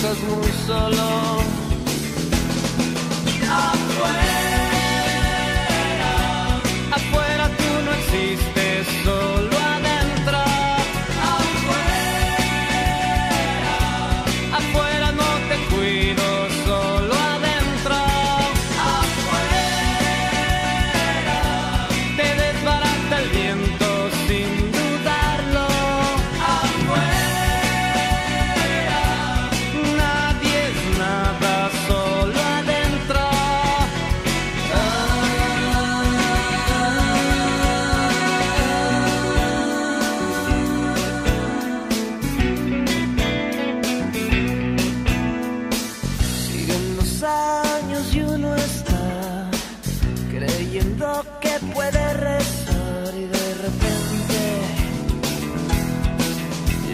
estás muy solo. puede rezar y de repente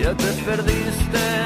ya te perdiste.